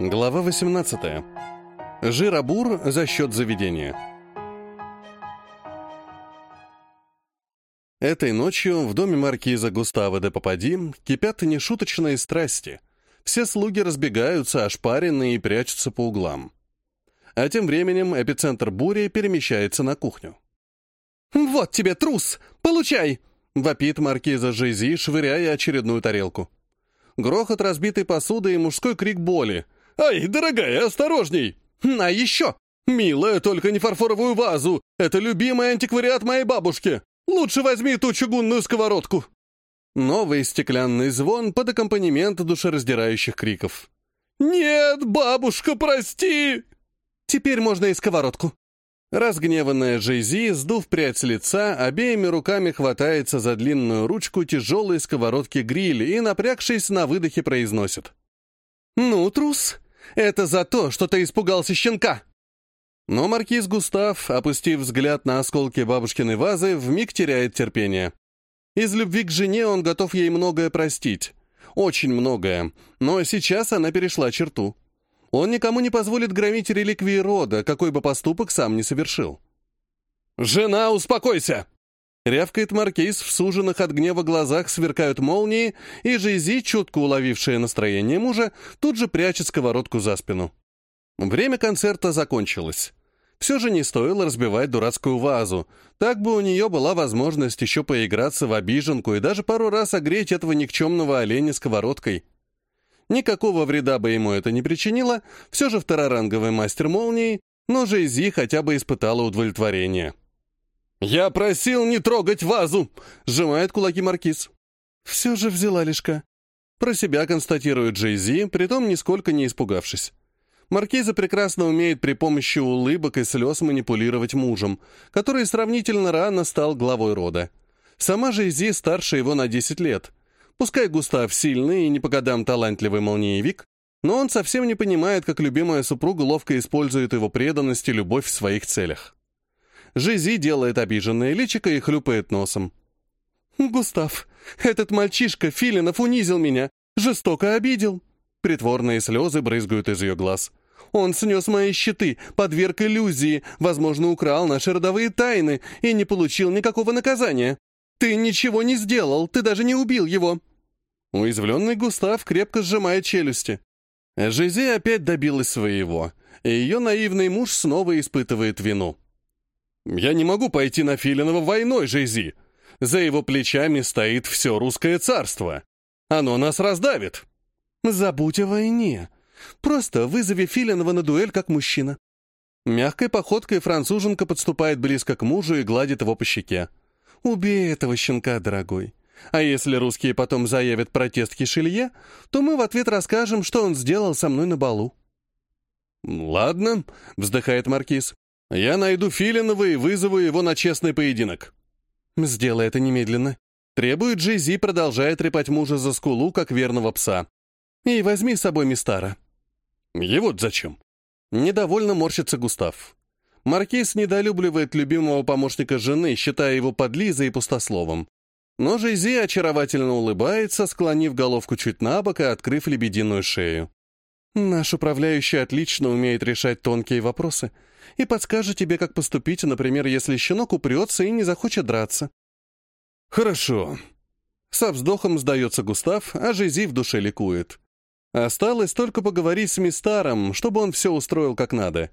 Глава 18. Жиробур за счет заведения. Этой ночью в доме маркиза Густава де Попади кипят нешуточные страсти. Все слуги разбегаются, ошпаренные и прячутся по углам. А тем временем эпицентр бури перемещается на кухню. «Вот тебе трус! Получай!» — вопит маркиза Жизи, швыряя очередную тарелку. Грохот разбитой посуды и мужской крик боли. «Ай, дорогая, осторожней!» «На еще!» «Милая, только не фарфоровую вазу! Это любимый антиквариат моей бабушки! Лучше возьми ту чугунную сковородку!» Новый стеклянный звон под аккомпанемент душераздирающих криков. «Нет, бабушка, прости!» «Теперь можно и сковородку!» Разгневанная Жейзи, сдув прядь с лица, обеими руками хватается за длинную ручку тяжелой сковородки гриль и, напрягшись, на выдохе произносит. «Ну, трус, это за то, что ты испугался щенка!» Но маркиз Густав, опустив взгляд на осколки бабушкиной вазы, вмиг теряет терпение. Из любви к жене он готов ей многое простить. Очень многое. Но сейчас она перешла черту. Он никому не позволит громить реликвии рода, какой бы поступок сам не совершил. «Жена, успокойся!» Рявкает маркиз, в суженных от гнева глазах сверкают молнии, и Жизи, чутко уловившая настроение мужа, тут же прячет сковородку за спину. Время концерта закончилось. Все же не стоило разбивать дурацкую вазу. Так бы у нее была возможность еще поиграться в обиженку и даже пару раз огреть этого никчемного оленя сковородкой. Никакого вреда бы ему это не причинило, все же второранговый мастер молнии, но Жейзи хотя бы испытала удовлетворение. «Я просил не трогать вазу!» — сжимает кулаки маркиз. «Все же взяла лишка». Про себя констатирует Джейзи, притом нисколько не испугавшись. Маркиза прекрасно умеет при помощи улыбок и слез манипулировать мужем, который сравнительно рано стал главой рода. Сама Жейзи старше его на 10 лет. Пускай Густав сильный и не по годам талантливый молниевик, но он совсем не понимает, как любимая супруга ловко использует его преданность и любовь в своих целях. Жизи делает обиженное личико и хлюпает носом. «Густав, этот мальчишка Филинов унизил меня, жестоко обидел». Притворные слезы брызгают из ее глаз. «Он снес мои щиты, подверг иллюзии, возможно, украл наши родовые тайны и не получил никакого наказания. Ты ничего не сделал, ты даже не убил его». Уязвленный Густав крепко сжимает челюсти. Жизи опять добилась своего, и ее наивный муж снова испытывает вину. «Я не могу пойти на Филинова войной, Жейзи. За его плечами стоит все русское царство. Оно нас раздавит». «Забудь о войне. Просто вызови Филинова на дуэль как мужчина». Мягкой походкой француженка подступает близко к мужу и гладит его по щеке. «Убей этого щенка, дорогой. А если русские потом заявят протест Кишелье, то мы в ответ расскажем, что он сделал со мной на балу». «Ладно», — вздыхает Маркиз. Я найду Филинова и вызову его на честный поединок. Сделай это немедленно. Требует Джейзи, продолжая трепать мужа за скулу, как верного пса. И возьми с собой Мистара. Его зачем? Недовольно морщится Густав. Маркиз недолюбливает любимого помощника жены, считая его подлизой и пустословом. Но Жейзи очаровательно улыбается, склонив головку чуть на бок и открыв лебединую шею. Наш управляющий отлично умеет решать тонкие вопросы и подскажет тебе, как поступить, например, если щенок упрется и не захочет драться. Хорошо. Со вздохом сдается Густав, а Жизи в душе ликует. Осталось только поговорить с Мистаром, чтобы он все устроил как надо.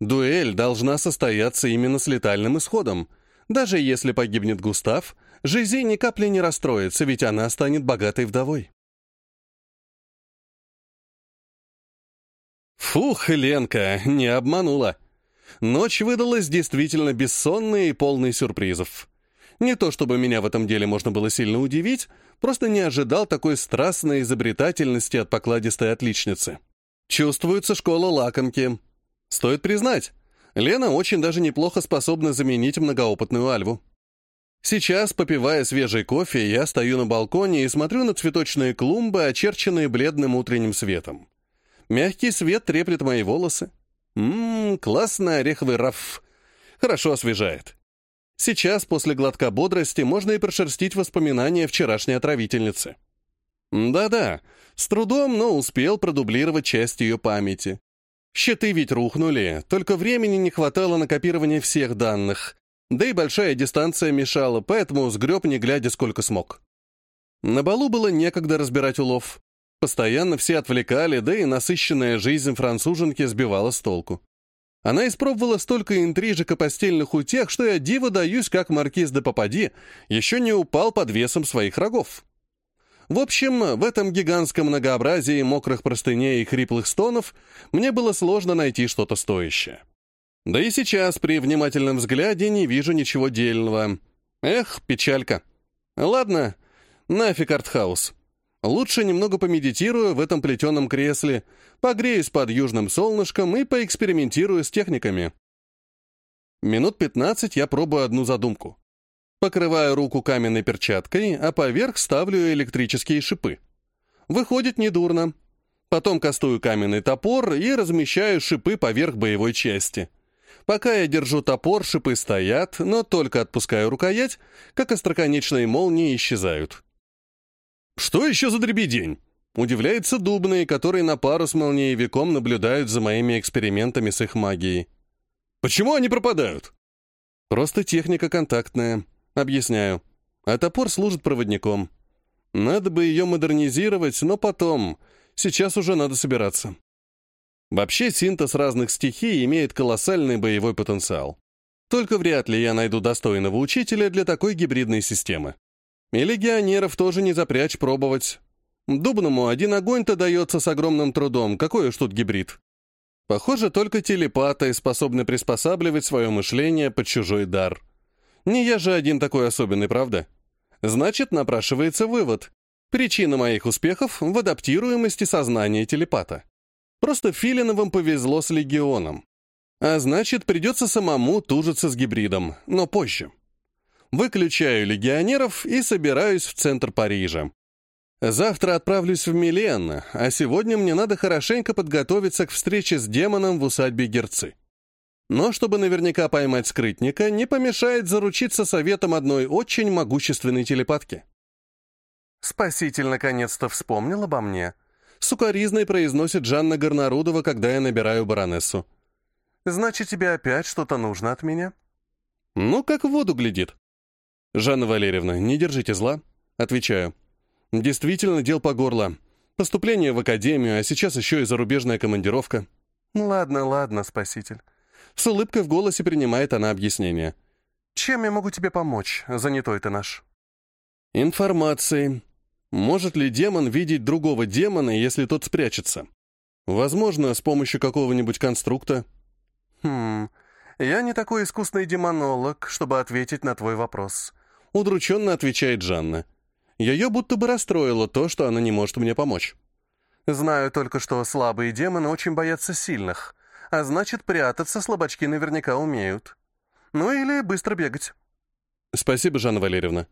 Дуэль должна состояться именно с летальным исходом. Даже если погибнет Густав, Жизи ни капли не расстроится, ведь она станет богатой вдовой. Фух, Ленка, не обманула. Ночь выдалась действительно бессонной и полной сюрпризов. Не то чтобы меня в этом деле можно было сильно удивить, просто не ожидал такой страстной изобретательности от покладистой отличницы. Чувствуется школа лакомки. Стоит признать, Лена очень даже неплохо способна заменить многоопытную Альву. Сейчас, попивая свежий кофе, я стою на балконе и смотрю на цветочные клумбы, очерченные бледным утренним светом. Мягкий свет треплет мои волосы. Ммм, классный ореховый раф. Хорошо освежает. Сейчас, после глотка бодрости, можно и прошерстить воспоминания вчерашней отравительницы. Да-да, с трудом, но успел продублировать часть ее памяти. Щиты ведь рухнули, только времени не хватало на копирование всех данных. Да и большая дистанция мешала, поэтому сгреб не глядя сколько смог. На балу было некогда разбирать улов. Постоянно все отвлекали, да и насыщенная жизнь француженки сбивала с толку. Она испробовала столько интрижек и постельных утех, что я диво даюсь, как маркиз де Попади, еще не упал под весом своих рогов. В общем, в этом гигантском многообразии мокрых простыней и хриплых стонов мне было сложно найти что-то стоящее. Да и сейчас при внимательном взгляде не вижу ничего дельного. Эх, печалька. Ладно, нафиг артхаус. Лучше немного помедитирую в этом плетеном кресле, погреюсь под южным солнышком и поэкспериментирую с техниками. Минут 15 я пробую одну задумку. Покрываю руку каменной перчаткой, а поверх ставлю электрические шипы. Выходит недурно. Потом кастую каменный топор и размещаю шипы поверх боевой части. Пока я держу топор, шипы стоят, но только отпускаю рукоять, как остроконечные молнии исчезают. «Что еще за дребедень?» Удивляется Дубный, который на пару с молниевиком наблюдают за моими экспериментами с их магией. «Почему они пропадают?» «Просто техника контактная. Объясняю. А топор служит проводником. Надо бы ее модернизировать, но потом. Сейчас уже надо собираться». Вообще, синтез разных стихий имеет колоссальный боевой потенциал. Только вряд ли я найду достойного учителя для такой гибридной системы. И легионеров тоже не запрячь пробовать. Дубному один огонь-то дается с огромным трудом, какой уж тут гибрид. Похоже, только телепаты способны приспосабливать свое мышление под чужой дар. Не я же один такой особенный, правда? Значит, напрашивается вывод. Причина моих успехов в адаптируемости сознания телепата. Просто Филиновым повезло с легионом. А значит, придется самому тужиться с гибридом, но позже. Выключаю легионеров и собираюсь в центр Парижа. Завтра отправлюсь в Милен, а сегодня мне надо хорошенько подготовиться к встрече с демоном в усадьбе Герцы. Но чтобы наверняка поймать скрытника, не помешает заручиться советом одной очень могущественной телепатки. «Спаситель наконец-то вспомнил обо мне», — сукоризной произносит Жанна Горнарудова, когда я набираю баронессу. «Значит, тебе опять что-то нужно от меня?» «Ну, как в воду глядит». «Жанна Валерьевна, не держите зла», — отвечаю. «Действительно, дел по горло. Поступление в академию, а сейчас еще и зарубежная командировка». «Ладно, ладно, спаситель». С улыбкой в голосе принимает она объяснение. «Чем я могу тебе помочь, занятой ты наш?» «Информацией. Может ли демон видеть другого демона, если тот спрячется? Возможно, с помощью какого-нибудь конструкта». «Хм, я не такой искусный демонолог, чтобы ответить на твой вопрос», — удрученно отвечает Жанна. Ее будто бы расстроило то, что она не может мне помочь. «Знаю только, что слабые демоны очень боятся сильных, а значит, прятаться слабачки наверняка умеют. Ну или быстро бегать. Спасибо, Жанна Валерьевна.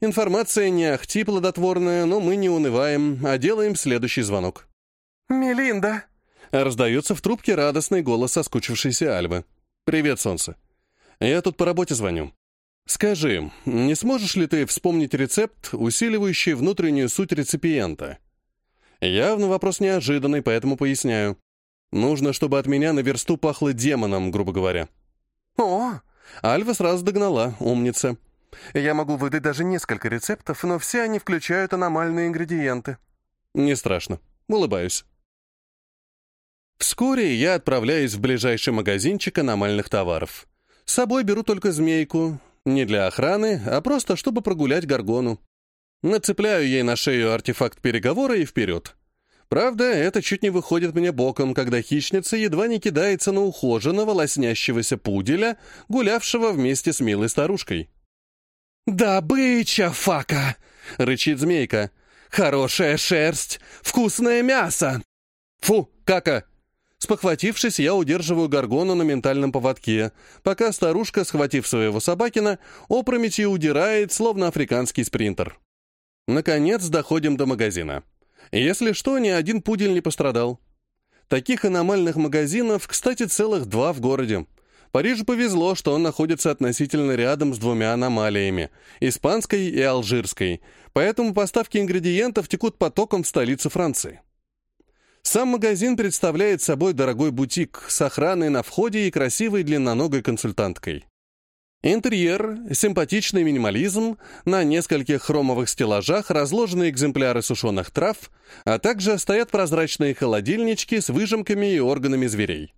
Информация не ахти плодотворная, но мы не унываем, а делаем следующий звонок. «Мелинда!» Раздается в трубке радостный голос соскучившейся Альвы. «Привет, солнце. Я тут по работе звоню. Скажи, не сможешь ли ты вспомнить рецепт, усиливающий внутреннюю суть реципиента?» Явно вопрос неожиданный, поэтому поясняю. Нужно, чтобы от меня на версту пахло демоном, грубо говоря. О, Альва сразу догнала, умница. Я могу выдать даже несколько рецептов, но все они включают аномальные ингредиенты. Не страшно. Улыбаюсь. Вскоре я отправляюсь в ближайший магазинчик аномальных товаров. С собой беру только змейку. Не для охраны, а просто чтобы прогулять горгону. Нацепляю ей на шею артефакт переговора и вперед. Правда, это чуть не выходит мне боком, когда хищница едва не кидается на ухоженного, лоснящегося пуделя, гулявшего вместе с милой старушкой. «Добыча, фака!» — рычит змейка. «Хорошая шерсть! Вкусное мясо!» «Фу, кака!» Спохватившись, я удерживаю горгону на ментальном поводке, пока старушка, схватив своего собакина, опрометью удирает, словно африканский спринтер. Наконец доходим до магазина. Если что, ни один пудель не пострадал. Таких аномальных магазинов, кстати, целых два в городе. Парижу повезло, что он находится относительно рядом с двумя аномалиями – испанской и алжирской, поэтому поставки ингредиентов текут потоком в столицу Франции. Сам магазин представляет собой дорогой бутик с охраной на входе и красивой длинноногой консультанткой. Интерьер, симпатичный минимализм, на нескольких хромовых стеллажах разложены экземпляры сушеных трав, а также стоят прозрачные холодильнички с выжимками и органами зверей.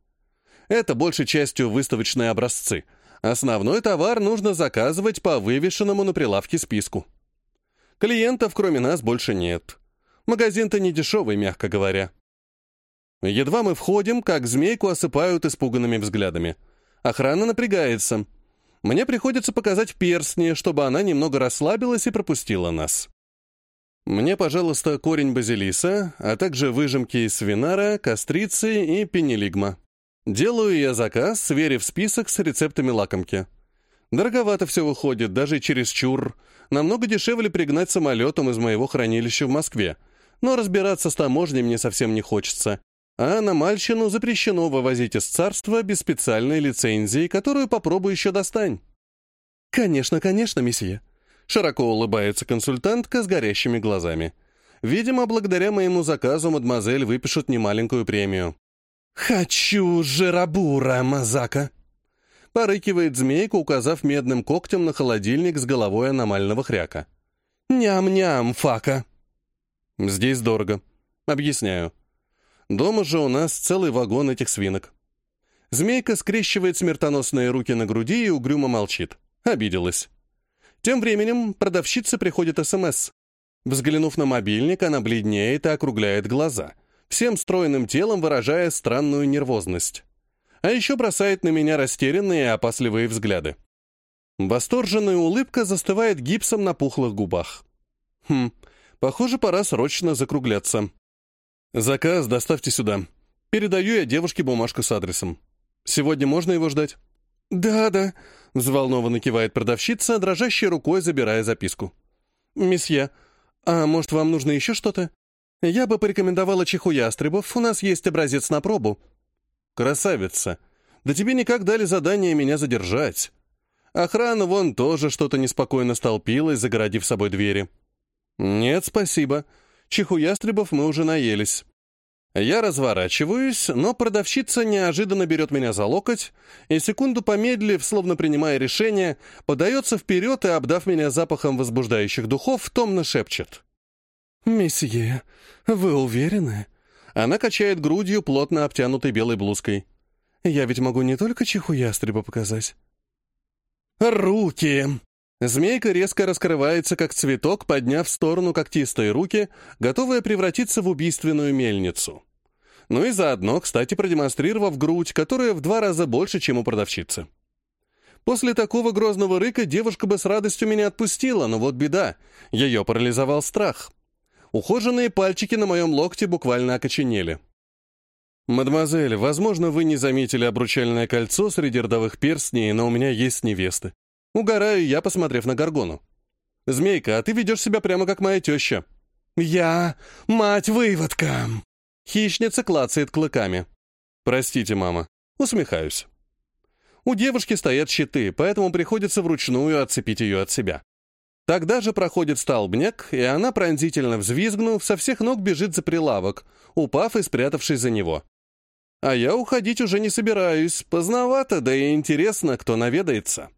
Это большей частью выставочные образцы. Основной товар нужно заказывать по вывешенному на прилавке списку. Клиентов, кроме нас, больше нет. Магазин-то не дешевый, мягко говоря. Едва мы входим, как змейку осыпают испуганными взглядами. Охрана напрягается — мне приходится показать перстни, чтобы она немного расслабилась и пропустила нас. Мне, пожалуйста, корень базилиса, а также выжимки из свинара, кастрицы и пенилигма. Делаю я заказ, сверив список с рецептами лакомки. Дороговато все выходит, даже через чур. Намного дешевле пригнать самолетом из моего хранилища в Москве. Но разбираться с таможней мне совсем не хочется а на Мальщину запрещено вывозить из царства без специальной лицензии, которую попробуй еще достань. «Конечно, конечно, месье», — широко улыбается консультантка с горящими глазами. Видимо, благодаря моему заказу мадемуазель выпишут немаленькую премию. «Хочу жирабура, Мазака!» Порыкивает змейка, указав медным когтем на холодильник с головой аномального хряка. «Ням-ням, фака!» «Здесь дорого. Объясняю. Дома же у нас целый вагон этих свинок. Змейка скрещивает смертоносные руки на груди и угрюмо молчит. Обиделась. Тем временем продавщице приходит СМС. Взглянув на мобильник, она бледнеет и округляет глаза, всем стройным телом выражая странную нервозность. А еще бросает на меня растерянные и опасливые взгляды. Восторженная улыбка застывает гипсом на пухлых губах. Хм, похоже, пора срочно закругляться. «Заказ доставьте сюда. Передаю я девушке бумажку с адресом. Сегодня можно его ждать?» «Да-да», — взволнованно кивает продавщица, дрожащей рукой забирая записку. «Месье, а может, вам нужно еще что-то? Я бы порекомендовала чеху ястребов, у нас есть образец на пробу». «Красавица! Да тебе никак дали задание меня задержать. Охрана вон тоже что-то неспокойно столпилась, загородив собой двери». «Нет, спасибо. Чеху ястребов мы уже наелись. Я разворачиваюсь, но продавщица неожиданно берет меня за локоть и, секунду помедлив, словно принимая решение, подается вперед и, обдав меня запахом возбуждающих духов, томно шепчет. «Месье, вы уверены?» Она качает грудью, плотно обтянутой белой блузкой. «Я ведь могу не только чеху ястреба показать». «Руки!» Змейка резко раскрывается, как цветок, подняв в сторону когтистые руки, готовая превратиться в убийственную мельницу. Ну и заодно, кстати, продемонстрировав грудь, которая в два раза больше, чем у продавщицы. После такого грозного рыка девушка бы с радостью меня отпустила, но вот беда. Ее парализовал страх. Ухоженные пальчики на моем локте буквально окоченели. «Мадемуазель, возможно, вы не заметили обручальное кольцо среди родовых перстней, но у меня есть невесты. Угораю я, посмотрев на Гаргону. «Змейка, а ты ведешь себя прямо как моя теща». «Я мать-выводка!» Хищница клацает клыками. «Простите, мама». Усмехаюсь. У девушки стоят щиты, поэтому приходится вручную отцепить ее от себя. Тогда же проходит столбняк, и она, пронзительно взвизгнув, со всех ног бежит за прилавок, упав и спрятавшись за него. А я уходить уже не собираюсь, поздновато, да и интересно, кто наведается.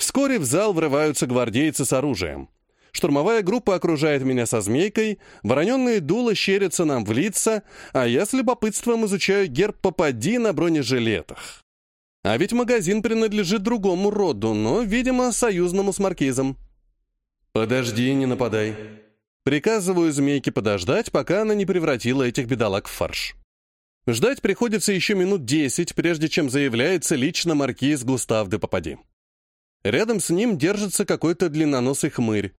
Вскоре в зал врываются гвардейцы с оружием. Штурмовая группа окружает меня со змейкой, вороненные дула щерятся нам в лица, а я с любопытством изучаю герб «Попади» на бронежилетах. А ведь магазин принадлежит другому роду, но, видимо, союзному с маркизом. «Подожди, не нападай». Приказываю змейке подождать, пока она не превратила этих бедолаг в фарш. Ждать приходится еще минут десять, прежде чем заявляется лично маркиз Густав де Попади. Рядом с ним держится какой-то длинноносый хмырь.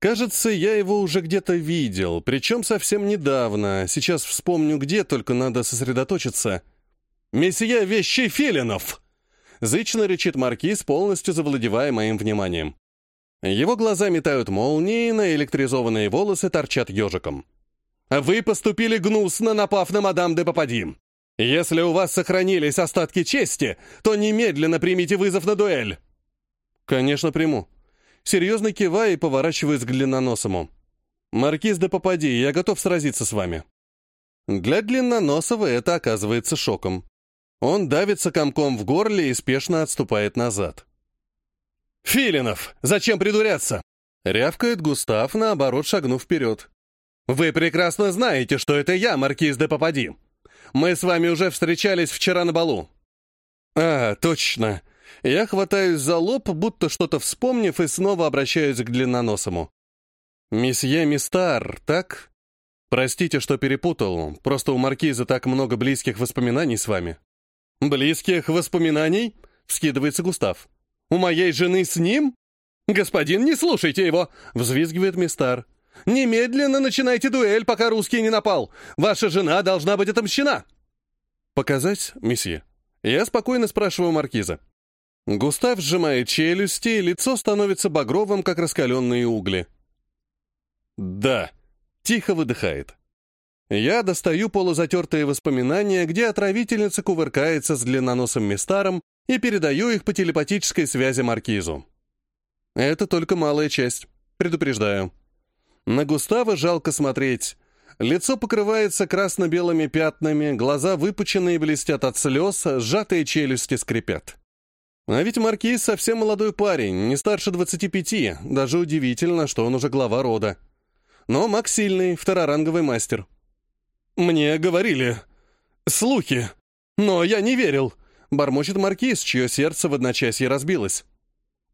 Кажется, я его уже где-то видел, причем совсем недавно. Сейчас вспомню, где, только надо сосредоточиться. «Месье вещи филинов!» Зычно речит маркиз, полностью завладевая моим вниманием. Его глаза метают молнии, наэлектризованные волосы торчат ежиком. «Вы поступили гнусно, напав на мадам де Попади. Если у вас сохранились остатки чести, то немедленно примите вызов на дуэль!» «Конечно, приму». Серьезно кивая и поворачиваюсь к длинноносому. «Маркиз де Попади, я готов сразиться с вами». Для длинноносого это оказывается шоком. Он давится комком в горле и спешно отступает назад. «Филинов, зачем придуряться?» Рявкает Густав, наоборот, шагнув вперед. «Вы прекрасно знаете, что это я, маркиз де Попади. Мы с вами уже встречались вчера на балу». «А, точно». Я хватаюсь за лоб, будто что-то вспомнив, и снова обращаюсь к длинноносому. «Месье Мистар, так? Простите, что перепутал, просто у маркиза так много близких воспоминаний с вами». «Близких воспоминаний?» — вскидывается Густав. «У моей жены с ним?» «Господин, не слушайте его!» — взвизгивает Мистар. «Немедленно начинайте дуэль, пока русский не напал! Ваша жена должна быть отомщена!» «Показать, месье?» Я спокойно спрашиваю маркиза. Густав сжимает челюсти, и лицо становится багровым, как раскаленные угли. «Да», — тихо выдыхает. Я достаю полузатертые воспоминания, где отравительница кувыркается с длинноносым Мистаром и передаю их по телепатической связи маркизу. Это только малая часть. Предупреждаю. На Густава жалко смотреть. Лицо покрывается красно-белыми пятнами, глаза выпучены и блестят от слез, сжатые челюсти скрипят. А ведь Маркиз совсем молодой парень, не старше 25, даже удивительно, что он уже глава рода. Но Макс сильный, второранговый мастер. «Мне говорили. Слухи. Но я не верил», — бормочет Маркиз, чье сердце в одночасье разбилось.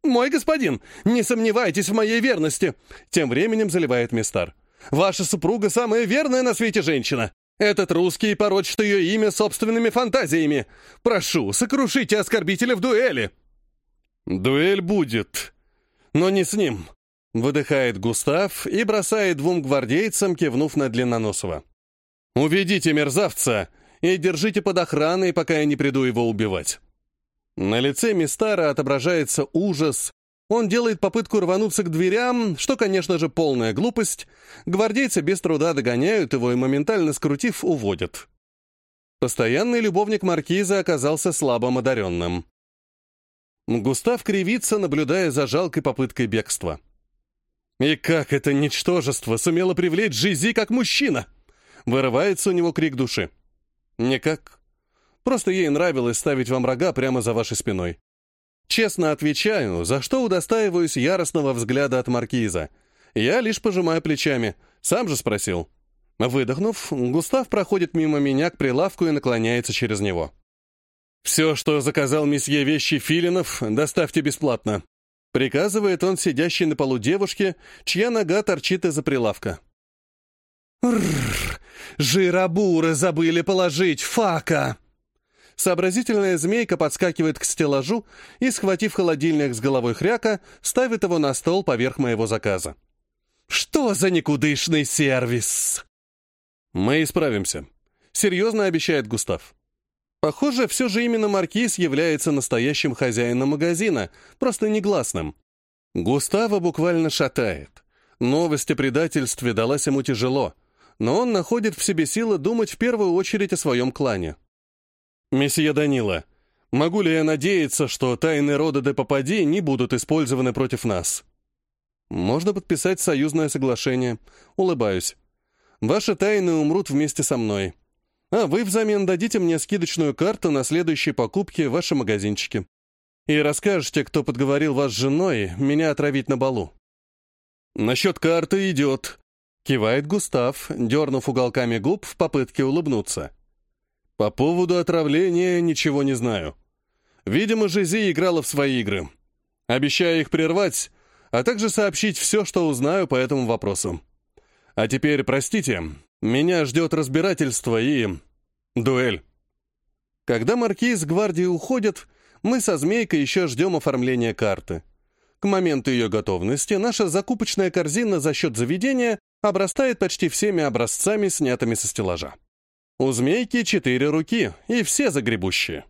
«Мой господин, не сомневайтесь в моей верности!» Тем временем заливает Мистар. «Ваша супруга самая верная на свете женщина. Этот русский порочит ее имя собственными фантазиями. Прошу, сокрушите оскорбителя в дуэли!» «Дуэль будет, но не с ним», — выдыхает Густав и бросает двум гвардейцам, кивнув на Длинноносова. «Уведите мерзавца и держите под охраной, пока я не приду его убивать». На лице Мистара отображается ужас. Он делает попытку рвануться к дверям, что, конечно же, полная глупость. Гвардейцы без труда догоняют его и, моментально скрутив, уводят. Постоянный любовник маркиза оказался слабым одаренным. Густав кривится, наблюдая за жалкой попыткой бегства. «И как это ничтожество сумело привлечь Жизи как мужчина?» Вырывается у него крик души. «Никак. Просто ей нравилось ставить вам рога прямо за вашей спиной. Честно отвечаю, за что удостаиваюсь яростного взгляда от маркиза. Я лишь пожимаю плечами. Сам же спросил. Выдохнув, Густав проходит мимо меня к прилавку и наклоняется через него. «Все, что заказал месье вещи Филинов, доставьте бесплатно», приказывает он сидящей на полу девушке, чья нога торчит из-за прилавка. «Рррр! Жиробуры забыли положить, фака!» Сообразительная змейка подскакивает к стеллажу и, схватив холодильник с головой хряка, ставит его на стол поверх моего заказа. «Что за никудышный сервис?» «Мы исправимся», — серьезно обещает Густав. Похоже, все же именно Маркиз является настоящим хозяином магазина, просто негласным. Густава буквально шатает. Новость о предательстве далась ему тяжело, но он находит в себе силы думать в первую очередь о своем клане. «Месье Данила, могу ли я надеяться, что тайны рода де Попади не будут использованы против нас?» «Можно подписать союзное соглашение. Улыбаюсь. Ваши тайны умрут вместе со мной. А вы взамен дадите мне скидочную карту на следующие покупки в вашем магазинчике. И расскажете, кто подговорил вас с женой меня отравить на балу». «Насчет карты идет», — кивает Густав, дернув уголками губ в попытке улыбнуться. По поводу отравления ничего не знаю. Видимо, Жизи играла в свои игры. Обещаю их прервать, а также сообщить все, что узнаю по этому вопросу. А теперь, простите, меня ждет разбирательство и... дуэль. Когда маркиз гвардии уходят, мы со Змейкой еще ждем оформления карты. К моменту ее готовности наша закупочная корзина за счет заведения обрастает почти всеми образцами, снятыми со стеллажа. У змейки четыре руки, и все загребущие.